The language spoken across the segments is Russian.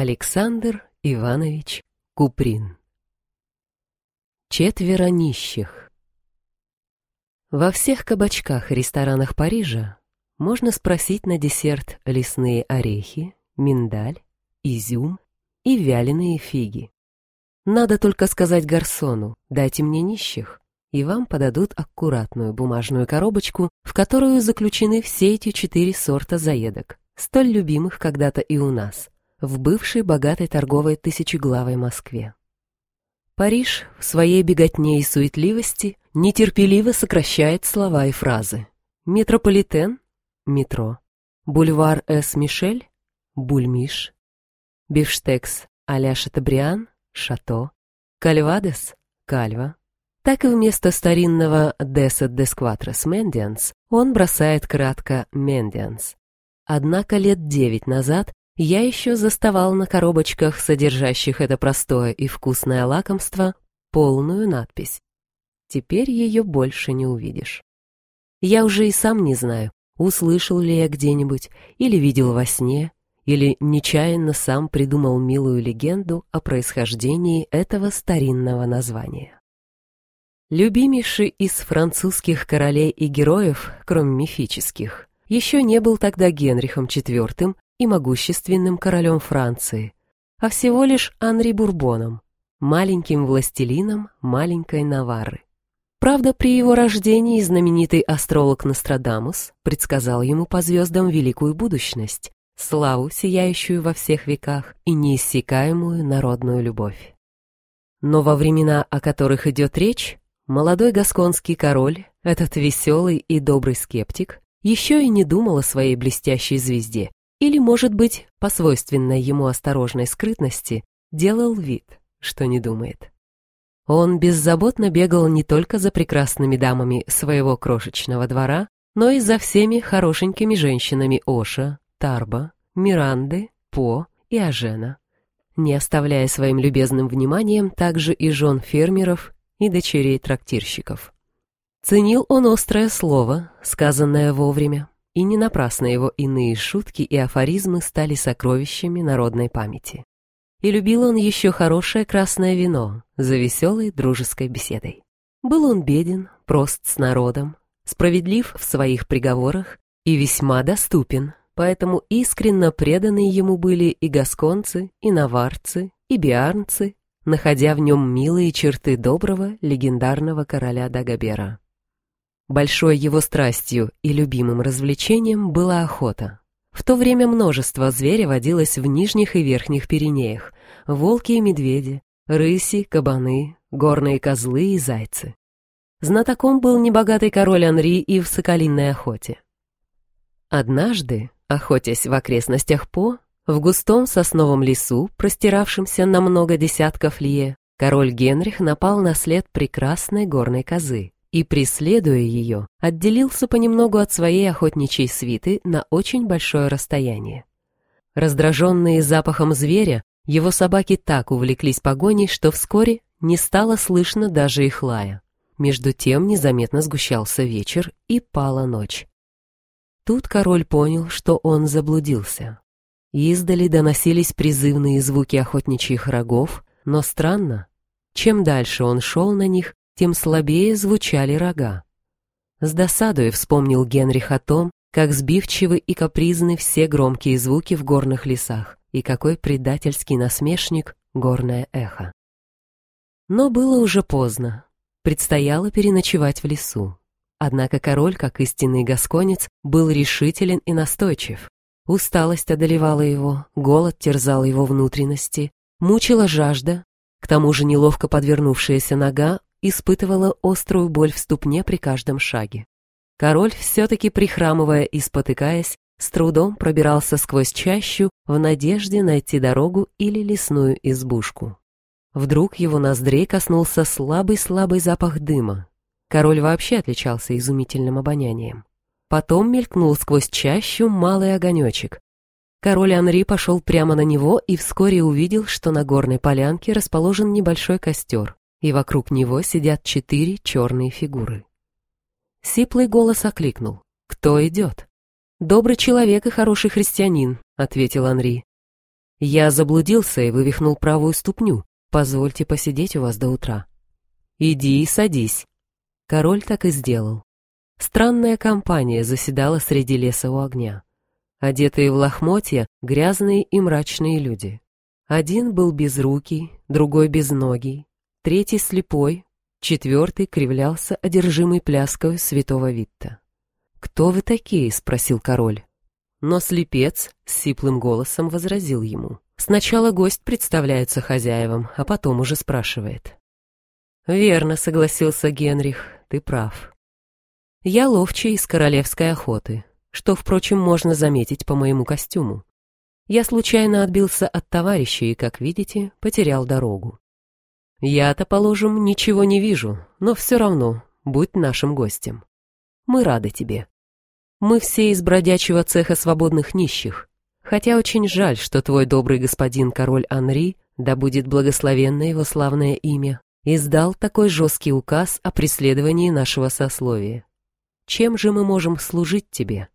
Александр Иванович Куприн. Четверо нищих. Во всех кабачках и ресторанах Парижа можно спросить на десерт лесные орехи, миндаль, изюм и вяленые фиги. Надо только сказать гарсону «дайте мне нищих», и вам подадут аккуратную бумажную коробочку, в которую заключены все эти четыре сорта заедок, столь любимых когда-то и у нас, в бывшей богатой торговой тысячеглавой Москве. Париж в своей беготне и суетливости нетерпеливо сокращает слова и фразы. Метрополитен — метро. Бульвар С. бульмиш. Бифштекс а-ля Шатабриан — шато. Кальвадес — кальва. Так и вместо старинного «Десет дескватрос Мендианс» он бросает кратко «Мендианс». Однако лет девять назад я еще заставал на коробочках, содержащих это простое и вкусное лакомство, полную надпись. Теперь ее больше не увидишь. Я уже и сам не знаю, услышал ли я где-нибудь, или видел во сне, или нечаянно сам придумал милую легенду о происхождении этого старинного названия. Любимейший из французских королей и героев, кроме мифических, еще не был тогда Генрихом IV и могущественным королем Франции, а всего лишь Анри Бурбоном, маленьким властелином маленькой Наварры. Правда, при его рождении знаменитый астролог Нострадамус предсказал ему по звездам великую будущность, славу, сияющую во всех веках, и неиссякаемую народную любовь. Но во времена, о которых идет речь, Молодой гасконский король, этот веселый и добрый скептик, еще и не думал о своей блестящей звезде, или, может быть, по свойственной ему осторожной скрытности, делал вид, что не думает. Он беззаботно бегал не только за прекрасными дамами своего крошечного двора, но и за всеми хорошенькими женщинами Оша, Тарба, Миранды, По и Ажена, не оставляя своим любезным вниманием также и жен фермеров и дочерей трактирщиков. Ценил он острое слово, сказанное вовремя, и не напрасно его иные шутки и афоризмы стали сокровищами народной памяти. И любил он еще хорошее красное вино за веселой дружеской беседой. Был он беден, прост с народом, справедлив в своих приговорах и весьма доступен, поэтому искренно преданы ему были и гасконцы, и наварцы, и биарнцы, находя в нем милые черты доброго, легендарного короля Дагобера. Большой его страстью и любимым развлечением была охота. В то время множество зверя водилось в нижних и верхних Пиренеях, волки и медведи, рыси, кабаны, горные козлы и зайцы. Знатоком был небогатый король Анри и в соколиной охоте. Однажды, охотясь в окрестностях По, в густом сосновом лесу, простиравшемся на много десятков лье, король Генрих напал на след прекрасной горной козы и, преследуя ее, отделился понемногу от своей охотничьей свиты на очень большое расстояние. Раздраженные запахом зверя, его собаки так увлеклись погоней, что вскоре не стало слышно даже их лая. Между тем незаметно сгущался вечер и пала ночь. Тут король понял, что он заблудился. Издали доносились призывные звуки охотничьих рогов, но странно, чем дальше он шел на них, тем слабее звучали рога. С досадой вспомнил Генрих о том, как сбивчивы и капризны все громкие звуки в горных лесах, и какой предательский насмешник горное эхо. Но было уже поздно, предстояло переночевать в лесу. Однако король, как истинный гасконец, был решителен и настойчив. Усталость одолевала его, голод терзал его внутренности, мучила жажда, к тому же неловко подвернувшаяся нога испытывала острую боль в ступне при каждом шаге. Король, все-таки прихрамывая и спотыкаясь, с трудом пробирался сквозь чащу в надежде найти дорогу или лесную избушку. Вдруг его ноздрей коснулся слабый-слабый запах дыма. Король вообще отличался изумительным обонянием. Потом мелькнул сквозь чащу малый огонечек. Король Анри пошел прямо на него и вскоре увидел, что на горной полянке расположен небольшой костер, и вокруг него сидят четыре черные фигуры. Сиплый голос окликнул. «Кто идет?» «Добрый человек и хороший христианин», — ответил Анри. Я заблудился и вывихнул правую ступню. Позвольте посидеть у вас до утра. Иди и садись. Король так и сделал. Странная компания заседала среди леса у огня. Одетые в лохмотья, грязные и мрачные люди. Один был безрукий, другой безногий, третий слепой, четвертый кривлялся одержимый пляской святого Витта. «Кто вы такие?» — спросил король. Но слепец с сиплым голосом возразил ему. Сначала гость представляется хозяевам, а потом уже спрашивает. «Верно», — согласился Генрих, — «ты прав. Я ловчий из королевской охоты, что, впрочем, можно заметить по моему костюму. Я случайно отбился от товарища и, как видите, потерял дорогу. Я-то, положим, ничего не вижу, но все равно будь нашим гостем. Мы рады тебе. Мы все из бродячего цеха свободных нищих, хотя очень жаль, что твой добрый господин король Анри, да будет благословенно его славное имя, издал такой жесткий указ о преследовании нашего сословия. Чем же мы можем служить тебе?»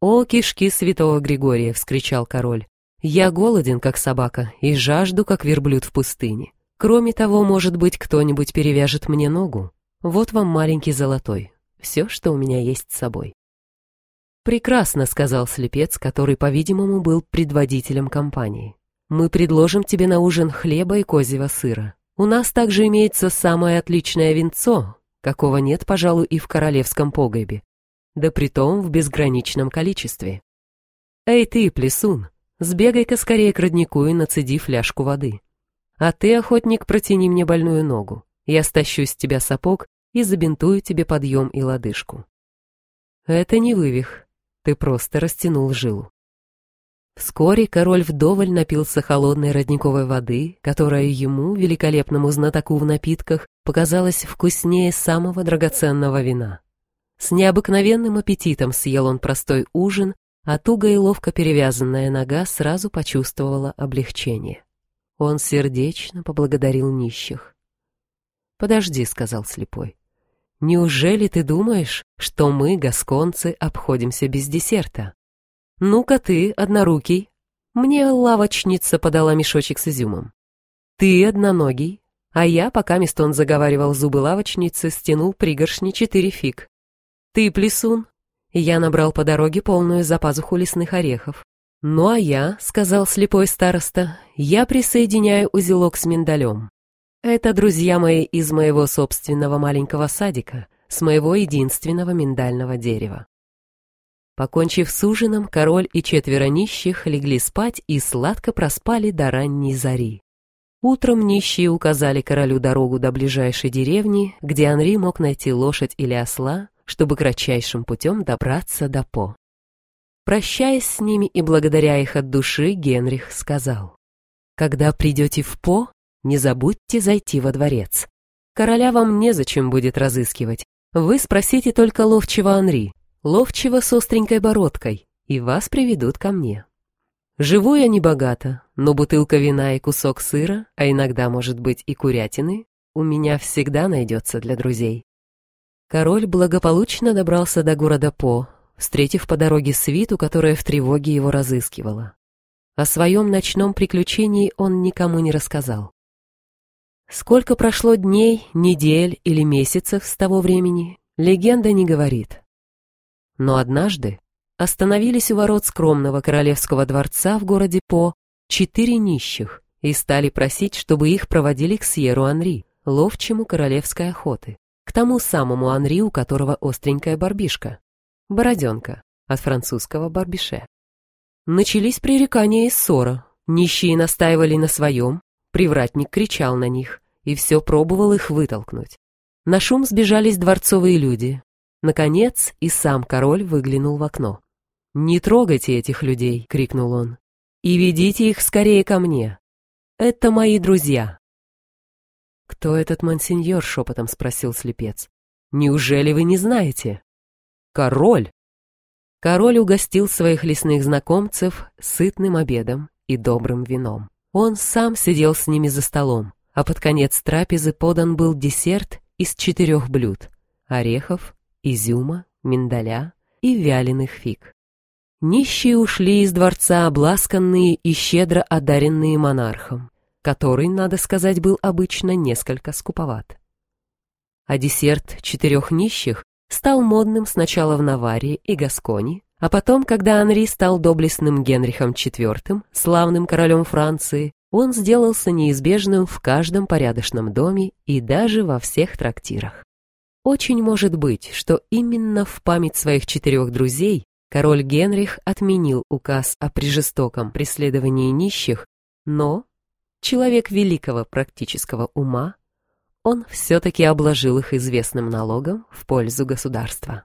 «О, кишки святого Григория!» — вскричал король. «Я голоден, как собака, и жажду, как верблюд в пустыне. Кроме того, может быть, кто-нибудь перевяжет мне ногу. Вот вам маленький золотой. Все, что у меня есть с собой». «Прекрасно», — сказал слепец, который, по-видимому, был предводителем компании. «Мы предложим тебе на ужин хлеба и козьего сыра. У нас также имеется самое отличное винцо, какого нет, пожалуй, и в королевском погребе, да притом в безграничном количестве. Эй ты, плесун, сбегай-ка скорее к роднику и нацеди фляжку воды. А ты, охотник, протяни мне больную ногу. Я стащу с тебя сапог и забинтую тебе подъем и лодыжку. Это не вывих, ты просто растянул жилу. Вскоре король вдоволь напился холодной родниковой воды, которая ему, великолепному знатоку в напитках, показалась вкуснее самого драгоценного вина. С необыкновенным аппетитом съел он простой ужин, а туго и ловко перевязанная нога сразу почувствовала облегчение. Он сердечно поблагодарил нищих. «Подожди», — сказал слепой. Неужели ты думаешь, что мы, гасконцы, обходимся без десерта? Ну-ка ты, однорукий. Мне лавочница подала мешочек с изюмом. Ты одноногий, а я, пока Мистон заговаривал зубы лавочницы, стянул пригоршни четыре фиг. Ты плесун. Я набрал по дороге полную запазуху лесных орехов. Ну а я, сказал слепой староста, я присоединяю узелок с миндалем. Это друзья мои из моего собственного маленького садика, с моего единственного миндального дерева. Покончив с ужином, король и четверо нищих легли спать и сладко проспали до ранней зари. Утром нищие указали королю дорогу до ближайшей деревни, где Анри мог найти лошадь или осла, чтобы кратчайшим путем добраться до По. Прощаясь с ними и благодаря их от души, Генрих сказал, «Когда придете в По, не забудьте зайти во дворец. Короля вам незачем будет разыскивать. Вы спросите только ловчего Анри, ловчего с остренькой бородкой, и вас приведут ко мне. Живу я небогато, но бутылка вина и кусок сыра, а иногда, может быть, и курятины, у меня всегда найдется для друзей. Король благополучно добрался до города По, встретив по дороге свиту, которая в тревоге его разыскивала. О своем ночном приключении он никому не рассказал. Сколько прошло дней, недель или месяцев с того времени, легенда не говорит. Но однажды остановились у ворот скромного королевского дворца в городе По четыре нищих и стали просить, чтобы их проводили к Сьеру Анри, ловчему королевской охоты, к тому самому Анри, у которого остренькая барбишка, бороденка, от французского барбише. Начались пререкания и ссора, нищие настаивали на своем, Привратник кричал на них и все пробовал их вытолкнуть. На шум сбежались дворцовые люди. Наконец и сам король выглянул в окно. «Не трогайте этих людей!» — крикнул он. «И ведите их скорее ко мне! Это мои друзья!» «Кто этот мансиньор?» — шепотом спросил слепец. «Неужели вы не знаете?» «Король!» Король угостил своих лесных знакомцев сытным обедом и добрым вином. Он сам сидел с ними за столом, а под конец трапезы подан был десерт из четырех блюд — орехов, изюма, миндаля и вяленых фиг. Нищие ушли из дворца обласканные и щедро одаренные монархом, который, надо сказать, был обычно несколько скуповат. А десерт четырех нищих стал модным сначала в Наварии и Гаскони, а потом, когда Анри стал доблестным Генрихом IV, славным королем Франции, он сделался неизбежным в каждом порядочном доме и даже во всех трактирах. Очень может быть, что именно в память своих четырех друзей король Генрих отменил указ о прижестоком преследовании нищих, но человек великого практического ума, он все-таки обложил их известным налогом в пользу государства.